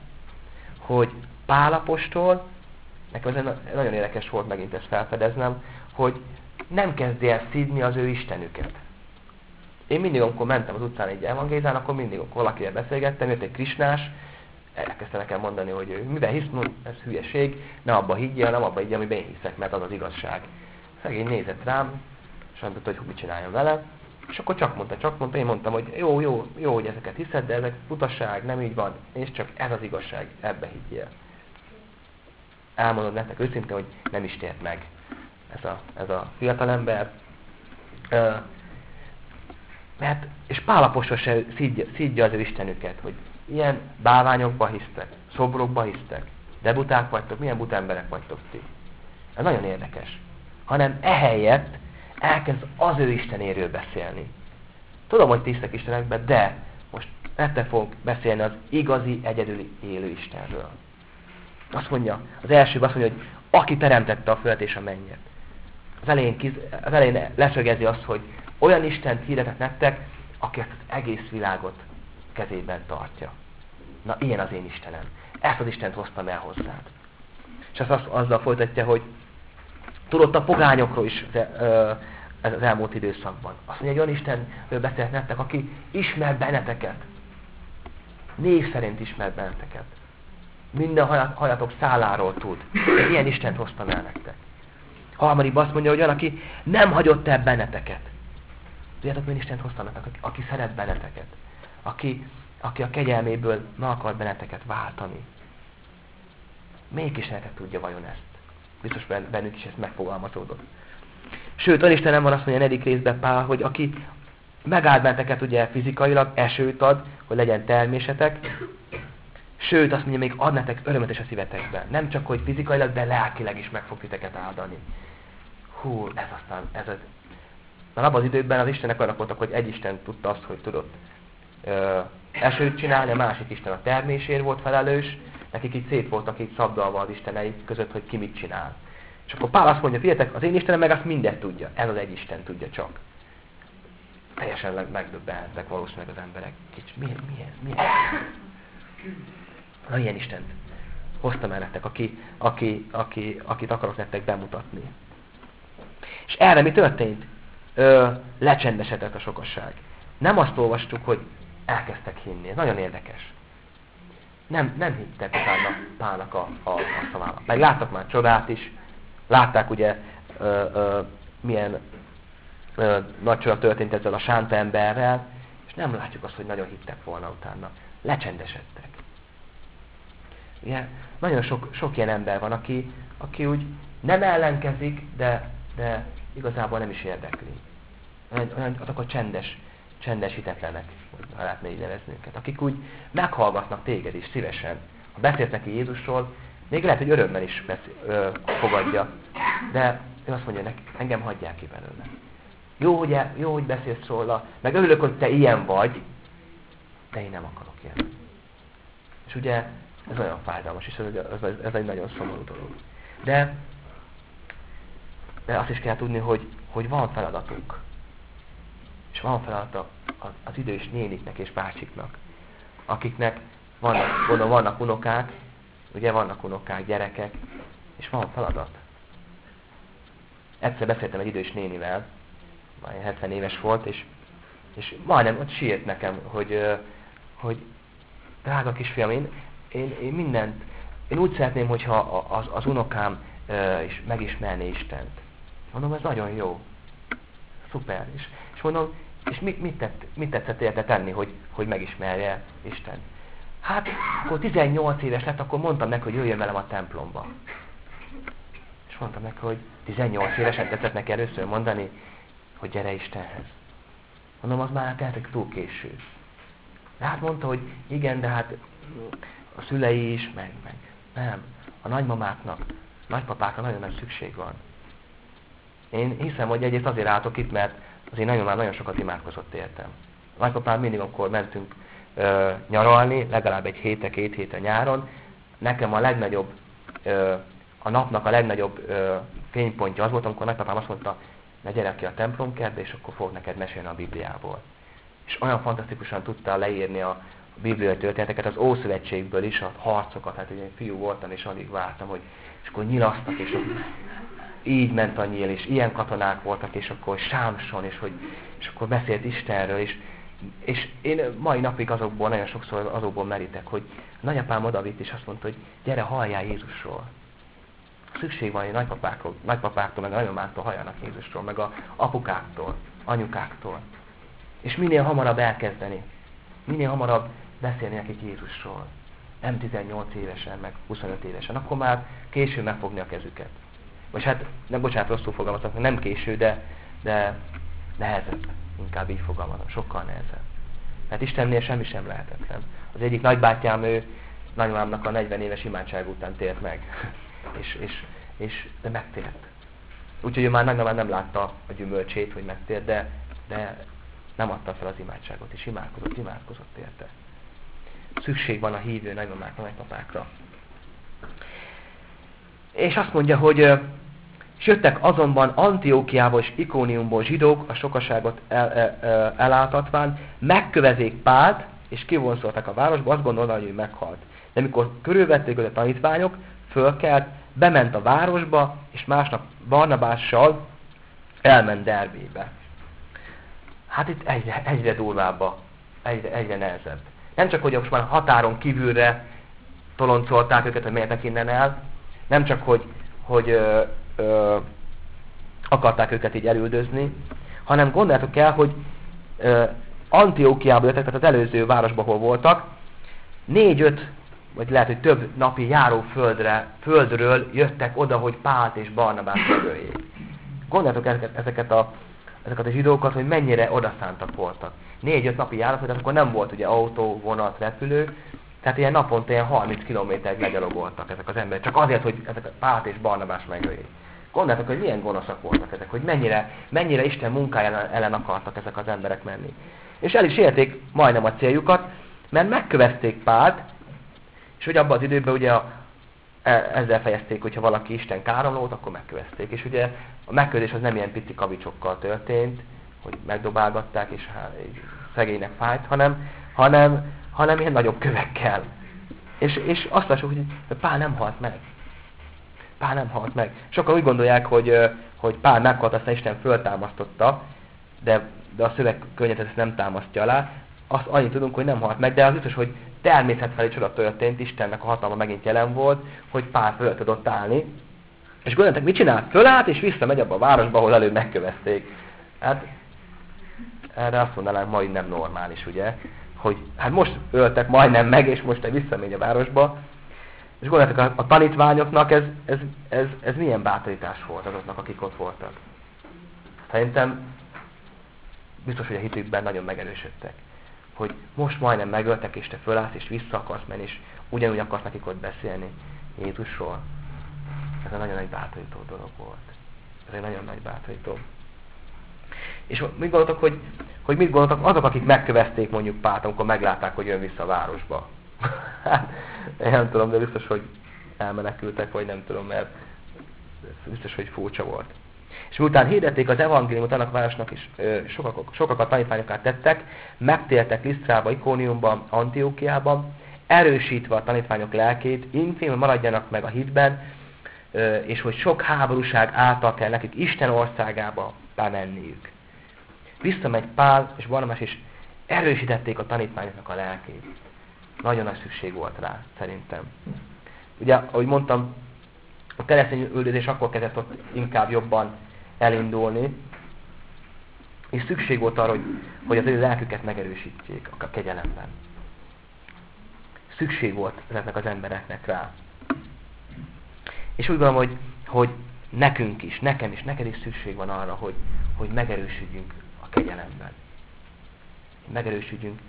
hogy Pálapostól, nekem ez nagyon érdekes volt megint ezt felfedeznem, hogy nem kezdi el szídni az ő Istenüket. Én mindig, amikor mentem az utcán egy evangézán, akkor mindig, valakivel beszélgettem, jött egy krisnás, elkezdte nekem mondani, hogy ő miben hisz, no, ez hülyeség, ne abba higgyél, nem abba higgyél, amiben én hiszek, mert az az igazság. Szegény nézett rám, és mondta, hogy mit csináljon vele. És akkor csak mondta, csak mondta, én mondtam, hogy jó, jó, jó, hogy ezeket hiszed, de ezek utasság, nem így van, és csak ez az igazság, ebbe higgyél. Elmondod nektek őszintén, hogy nem is tért meg ez a, ez a fiatalember. Mert, és Pálapostól se szídja, szídja az ő Istenüket, hogy ilyen bálványokba hisztek, szobrokba hisztek, de buták vagytok, milyen buta emberek vagytok ti. Ez nagyon érdekes. Hanem ehelyett elkezd az ő Istenéről beszélni. Tudom, hogy tisztek Istenekbe, de mostette fog beszélni az igazi, egyedüli élő Istenről. Azt mondja, az első azt mondja, hogy aki teremtette a földet és a mennyet. Az elején, az elején leszögezi azt, hogy olyan Isten hirdetek nektek, aki ezt az egész világot kezében tartja. Na, ilyen az én Istenem. Ezt az Istent hoztam el hozzád. És azt azzal folytatja, hogy tudott a pogányokról is ez az elmúlt időszakban. Azt mondja, hogy olyan Istenről beszélt nektek, aki ismer benneteket. Név szerint ismer benneteket. Minden hajatok száláról tud. Ilyen Istent hoztam el nektek. Harmadik azt mondja, hogy olyan, aki nem hagyott el benneteket. Tudjátok, milyen Istent hoztam nektek? Aki szeret benneteket. Aki, aki a kegyelméből meg akar benneteket váltani. Melyik Istenetek tudja vajon ezt? Biztos bennük is ez megfogalmazódott. Sőt, olyan Istenem van azt mondja a negyedik részben Pál, hogy aki megáld benneteket ugye fizikailag, esőt ad, hogy legyen termésetek, sőt, azt mondja, még ad nektek örömet is a szívetekben. Nem csak, hogy fizikailag, de lelkileg is meg fog titeket áldani. Hú, ez aztán, ez az... Mert abban az időben az Istenek olyanok voltak, hogy egy Isten tudta azt, hogy tudott ö, esőt csinálni, a másik Isten a termésért volt felelős, nekik így szét voltak így szabdalva az Isteneik között, hogy ki mit csinál. És akkor Pál azt mondja, figyeljetek, az én Istenem meg azt mindent tudja. Ez az egy Isten tudja csak. Teljesen megdöbbentek valószínűleg az emberek. Kicsi, milyen, milyen, milyen? Na, ilyen Istent hoztam el nektek, aki, aki, aki, akit akarok nektek bemutatni. És erre mi történt? Ö, lecsendesedett a sokasság. Nem azt olvastuk, hogy elkezdtek hinni. Ez nagyon érdekes. Nem, nem hittek utána Pálnak a, a, a szavának. Meg láttak már csodát is, Látták ugye, ö, ö, milyen ö, nagy csoda történt ezzel a sánta emberrel, és nem látjuk azt, hogy nagyon hittek volna utána. Lecsendesedtek. Ugye, nagyon sok, sok ilyen ember van, aki, aki úgy nem ellenkezik, de, de igazából nem is érdekli. Olyan, olyan azok a csendes, csendes hitetlenek, ha lehetne így nevezni őket, akik úgy meghallgatnak téged is szívesen. Ha beszélsz neki Jézusról, még lehet, hogy örömmel is beszél, ö, fogadja. De ő azt mondja, nekik, engem hagyják ki belőle. Jó, hogy, jó, hogy beszélsz róla, meg örülök, hogy te ilyen vagy, de én nem akarok ilyen. És ugye ez olyan fájdalmas, és ez, ez, ez egy nagyon szomorú dolog. De, de azt is kell tudni, hogy, hogy van feladatunk. És van feladata az idős néniknek és bácsiknak, akiknek vannak, gondolom, vannak unokák, Ugye vannak unokák, gyerekek, és van feladat. Egyszer beszéltem egy idős nénivel, majd 70 éves volt, és, és majdnem ott sírt nekem, hogy, hogy drága kisfiam, én, én, én mindent, én úgy szeretném, hogyha az, az unokám is megismerné Istent. Mondom, ez nagyon jó. Szuper. És, és és mit, mit, tett, mit tetszett érte tenni, hogy, hogy megismerje Istent? Hát, akkor 18 éves lett, akkor mondtam neki, hogy jöjjön velem a templomba. És mondtam neki, hogy 18 évesen tetszett neki először mondani, hogy gyere Istenhez. Mondom, az már tehetek túl késő. De hát mondta, hogy igen, de hát a szülei is, meg, meg. Nem. A nagymamáknak, nagypapákra nagyon nagy szükség van. Én hiszem, hogy egyrészt azért álltok itt, mert azért nagyon már nagyon sokat imádkozott értem. A nagypapám mindig, amikor mentünk ö, nyaralni, legalább egy héte, két héte nyáron. Nekem a legnagyobb, ö, a napnak a legnagyobb ö, fénypontja az volt, amikor nagypapám azt mondta, ne gyere ki a templomkertbe, és akkor fog neked mesélni a Bibliából. És olyan fantasztikusan tudta leírni a bibliai történeteket, az Ószövetségből is, a harcokat, hát ugye én fiú voltam, és alig vártam, hogy és akkor nyilasztak, és így ment a nyíl, és ilyen katonák voltak, és akkor Sámson, és, hogy, és akkor beszélt Istenről, és és én mai napig azokból, nagyon sokszor azokból merítek, hogy nagyapám odavitt, és azt mondta, hogy gyere, halljál Jézusról. Szükség van, hogy nagypapáktól, nagypapáktól, meg nagymamáktól halljanak Jézusról, meg a apukáktól, anyukáktól. És minél hamarabb elkezdeni. Minél hamarabb beszélni nekik Jézusról. Nem 18 évesen, meg 25 évesen. Akkor már késő megfogni a kezüket. Vagy hát, nem bocsánat, rosszul fogalmazok, nem késő, de, de nehezebb Inkább így fogalmazom, sokkal nehezebb. Mert Istennél semmi sem lehetetlen. Az egyik nagybátyám, ő nagymámnak a 40 éves imádság után tért meg. és, és, és de megtért. Úgyhogy ő már nagymamán nem látta a gyümölcsét, hogy megtért, de, de nem adta fel az imádságot, és imádkozott, imádkozott érte. Szükség van a hívő nagymamákra, nagypapákra. És azt mondja, hogy és jöttek azonban Antiókiából és Ikóniumból zsidók a sokaságot el, el, el, elátatván, megkövezék Pált, és kivonszoltak a városba, azt gondolta, hogy ő meghalt. De mikor körülvették őt a tanítványok, fölkelt, bement a városba, és másnap Barnabással elment Derbébe. Hát itt egyre, egyre durvább, egyre, egyre nehezebb. Nem csak, hogy most már határon kívülre toloncolták őket, hogy miért innen el, nem csak, hogy, hogy ö, ö, akarták őket így elüldözni, hanem gondoljátok el, hogy ö, jöttek, tehát az előző városban, hol voltak, négy-öt, vagy lehet, hogy több napi járó földre, földről jöttek oda, hogy Pált és Barnabás megöljék. Gondoljátok ezeket, ezeket, a, ezeket a zsidókat, hogy mennyire odaszántak voltak. Négy-öt napi járat, tehát akkor nem volt ugye autó, vonat, repülő, tehát ilyen naponta ilyen 30 kilométerig legyalogoltak ezek az emberek, csak azért, hogy ezek a Pált és Barnabás megöljék. Gondoljátok, hogy milyen gonoszak voltak ezek, hogy mennyire, mennyire Isten munkája ellen akartak ezek az emberek menni. És el is érték majdnem a céljukat, mert megkövezték Pált, és hogy abban az időben ugye a, e, ezzel fejezték, hogyha valaki Isten káromlót, akkor megkövezték. És ugye a megkövezés az nem ilyen pici kavicsokkal történt, hogy megdobálgatták, és hát, szegénynek fájt, hanem, hanem, hanem ilyen nagyobb kövekkel. És, és azt lássuk, hogy Pál nem halt meg. Pál nem halt meg. Sokan úgy gondolják, hogy, hogy Pál meghalt, aztán Isten föltámasztotta, de, de a szövegkörnyezet ezt nem támasztja alá. Azt annyit tudunk, hogy nem halt meg, de az biztos, hogy természetfeli csoda történt, Istennek a hatalma megint jelen volt, hogy Pál föl tudott állni. És gondoltak, mit csinál? Fölállt, és visszamegy abba a városba, ahol előbb megkövezték. Hát erre azt mondanánk, majd nem normális, ugye? Hogy hát most öltek majdnem meg, és most te visszamegy a városba. És gondoljátok, a, a tanítványoknak ez, ez, ez, ez milyen bátorítás volt azoknak, akik ott voltak. Szerintem biztos, hogy a hitükben nagyon megerősödtek. Hogy most majdnem megöltek, és te fölállsz, és vissza akarsz menni, és ugyanúgy akarsz nekik ott beszélni Jézusról. Ez egy nagyon nagy bátorító dolog volt. Ez egy nagyon nagy bátorító. És mit gondoltok, hogy, hogy mit gondoltak azok, akik megkövezték mondjuk Pált, amikor meglátták, hogy jön vissza a városba? hát, nem tudom, de biztos, hogy elmenekültek, vagy nem tudom, mert biztos, hogy furcsa volt. És miután hirdették az evangéliumot annak városnak is, sokak, sokakat tanítványokat tettek, megtértek Lisztrába, Ikóniumban, Antiókiában, erősítve a tanítványok lelkét, intén, maradjanak meg a hitben, és hogy sok háborúság által kell nekik Isten országába bemenniük. Visszamegy Pál és Barnabás, és erősítették a tanítványoknak a lelkét. Nagyon nagy szükség volt rá, szerintem. Ugye, ahogy mondtam, a keresztény üldözés akkor kezdett ott inkább jobban elindulni, és szükség volt arra, hogy, hogy az ő lelküket megerősítsék a kegyelemben. Szükség volt ezeknek az embereknek rá. És úgy gondolom, hogy, hogy nekünk is, nekem is, neked is szükség van arra, hogy, hogy megerősödjünk kegyelemben. Megerősödjünk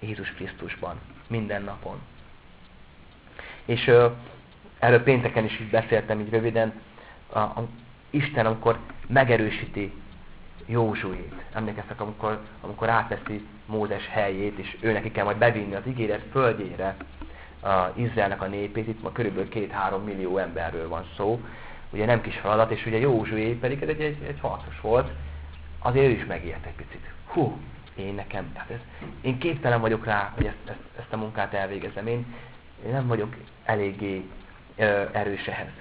Jézus Krisztusban minden napon. És ö, erről pénteken is így beszéltem így röviden, a, a Isten amikor megerősíti Józsuét. Emlékeztek, amikor, amikor átveszi Mózes helyét, és ő neki kell majd bevinni az ígéret földjére a Izraelnek a népét, itt ma körülbelül két-három millió emberről van szó, ugye nem kis feladat, és ugye Józsué pedig egy, egy, egy harcos volt, azért is megért egy picit. Hú, én nekem, hát ez, én képtelen vagyok rá, hogy ezt, ezt, ezt a munkát elvégezem. Én, én nem vagyok eléggé ö, erős ehhez.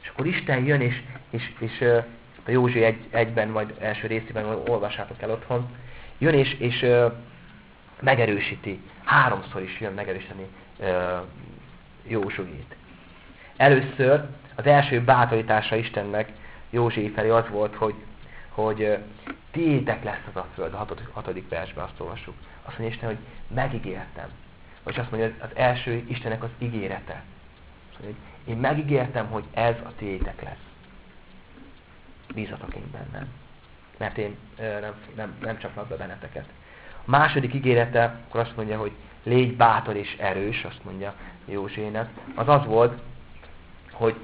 És akkor Isten jön, és, és, és ö, a Józsi egy, egyben, vagy első részében, olvassátok el otthon, jön és, és ö, megerősíti, háromszor is jön megerősíteni Józsuét. Először az első bátorítása Istennek Józsi felé az volt, hogy, hogy tiétek lesz az a föld, a hatodik, hatodik versben azt olvassuk. Azt mondja Isten, hogy megígértem. Vagy azt mondja, az első Istennek az ígérete. Azt mondja, hogy én megígértem, hogy ez a tiétek lesz. Bízatok én bennem. mert én nem, nem, nem csapnak be benneteket. A második ígérete, akkor azt mondja, hogy légy bátor és erős, azt mondja Józsének, az az volt, hogy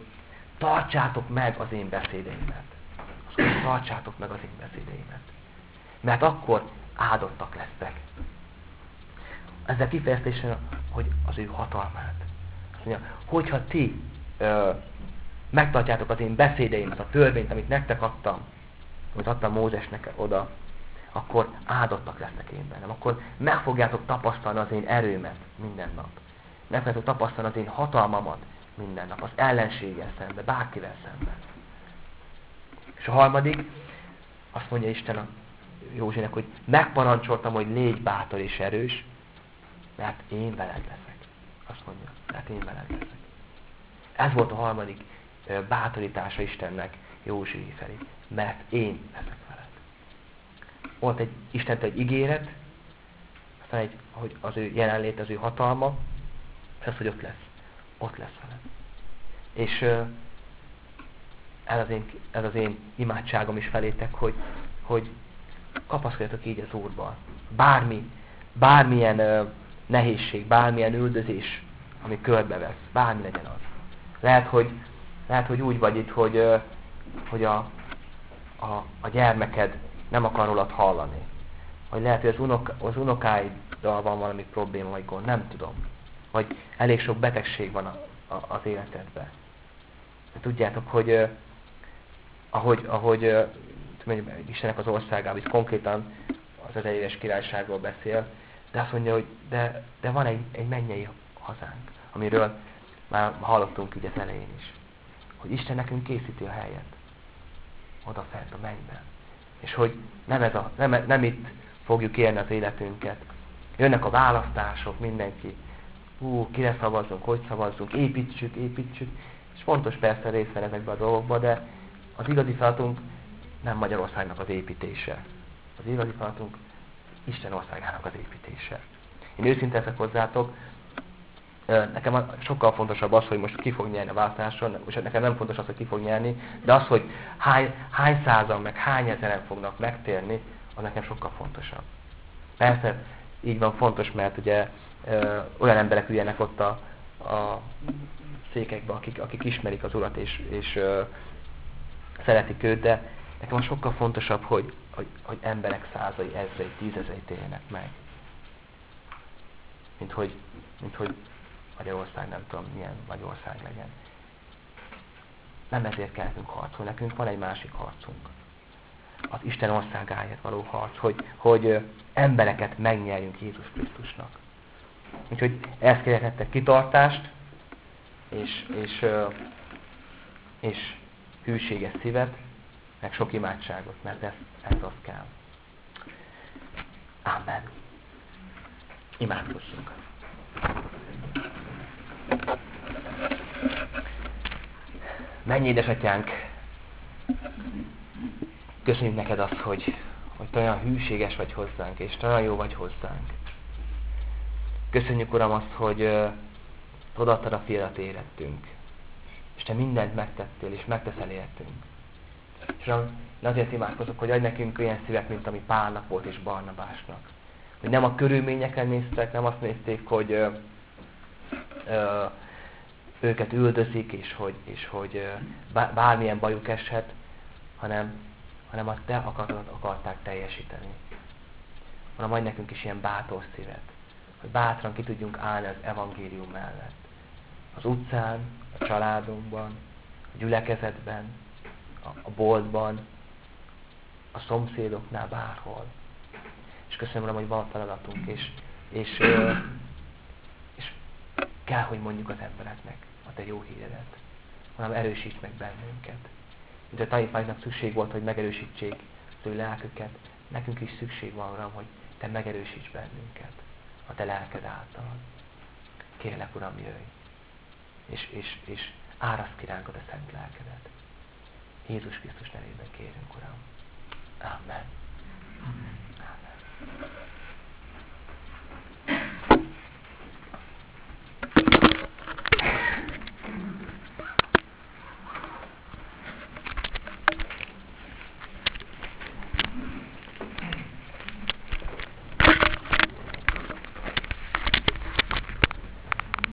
tartsátok meg az én beszédeimet. Tartsátok meg az én beszédeimet. Mert akkor áldottak lesztek. Ezzel kifejezésen, hogy az ő hatalmát. Azt mondja, hogyha ti ö, megtartjátok az én beszédeimet, a törvényt, amit nektek adtam, amit adtam Mózesnek oda, akkor áldottak lesznek én bennem. Akkor meg fogjátok tapasztalni az én erőmet minden nap. Meg fogjátok tapasztalni az én hatalmamat minden nap, az ellenséggel szemben, bárkivel szemben. És a harmadik, azt mondja Isten a Józsinek, hogy megparancsoltam, hogy légy bátor és erős, mert én veled leszek. Azt mondja, mert én veled leszek. Ez volt a harmadik bátorítása Istennek Józsi felé. Mert én leszek veled. Volt egy Isten egy ígéret, aztán egy, hogy az ő jelenlét, az ő hatalma, az, hogy ott lesz. Ott lesz veled. És ez az én, ez az én imádságom is felétek, hogy, hogy kapaszkodjatok így az Úrban. Bármi, bármilyen nehézség, bármilyen üldözés, ami körbevesz, bármi legyen az. Lehet, hogy, lehet, hogy úgy vagy itt, hogy, hogy a, a, a gyermeked nem akar rólad hallani. Vagy lehet, hogy az, unok, az unokáiddal van valami probléma, vagy gond, nem tudom. Vagy elég sok betegség van a, a, az életedben. De tudjátok, hogy ahogy, ahogy uh, Istennek az országában, itt konkrétan az az éves királyságról beszél, de azt mondja, hogy de, de van egy, egy mennyei hazánk, amiről már hallottunk így az elején is. Hogy Isten nekünk készíti a helyet. Oda fent a mennyben. És hogy nem, ez a, nem, nem itt fogjuk élni az életünket. Jönnek a választások, mindenki. Ú, kire szavazzunk, hogy szavazzunk, építsük, építsük. És fontos persze részt venni ezekbe a dolgokba, de az igazi feladatunk nem Magyarországnak az építése. Az igazi feladatunk Isten országának az építése. Én őszinte ezek hozzátok, nekem sokkal fontosabb az, hogy most ki fog nyerni a választáson, most nekem nem fontos az, hogy ki fog nyerni, de az, hogy hány, hány százan, meg hány ezeren fognak megtérni, az nekem sokkal fontosabb. Persze így van fontos, mert ugye ö, olyan emberek üljenek ott a, a székekbe, akik, akik ismerik az Urat és, és ö, szeretik őt, de Nekem sokkal fontosabb, hogy, hogy, hogy emberek százai, ezrei, tízezei térjenek meg. Mint hogy, mint hogy Magyarország nem tudom milyen Magyarország legyen. Nem ezért kell nekünk harcolni, nekünk van egy másik harcunk. Az Isten országáért való harc, hogy, hogy embereket megnyerjünk Jézus Krisztusnak. Úgyhogy ezt kérhetettek kitartást, és, és, és hűséges szívet, meg sok imádságot, mert ez, ez az kell. Amen. Imádkozzunk. Mennyi édesatyánk, köszönjük neked azt, hogy, hogy te olyan hűséges vagy hozzánk, és te olyan jó vagy hozzánk. Köszönjük, Uram, azt, hogy uh, odaadtad a fiadat érettünk, és te mindent megtettél, és megteszel értünk. És azért imádkozok, hogy adj nekünk olyan szívet, mint ami Pálnak volt és Barnabásnak. Hogy nem a körülményeken néztek, nem azt nézték, hogy ö, ö, őket üldözik, és hogy, és hogy ö, bármilyen bajuk eshet, hanem, hanem a te akaratodat akarták teljesíteni. Hanem adj nekünk is ilyen bátor szívet, hogy bátran ki tudjunk állni az evangélium mellett. Az utcán, a családunkban, a gyülekezetben, a boltban, a szomszédoknál, bárhol. És köszönöm, hogy van feladatunk, és, és, és kell, hogy mondjuk az embereknek a te jó híredet, hanem erősíts meg bennünket. Mint a tanítványnak szükség volt, hogy megerősítsék az ő lelküket, nekünk is szükség van, Uram, hogy te megerősíts bennünket a te lelked által. Kérlek, Uram, jöjj, és, és, és áraszt ki ránk a szent lelkedet. Jézus Krisztus nevében kérünk, Uram. Amen. Amen. Amen.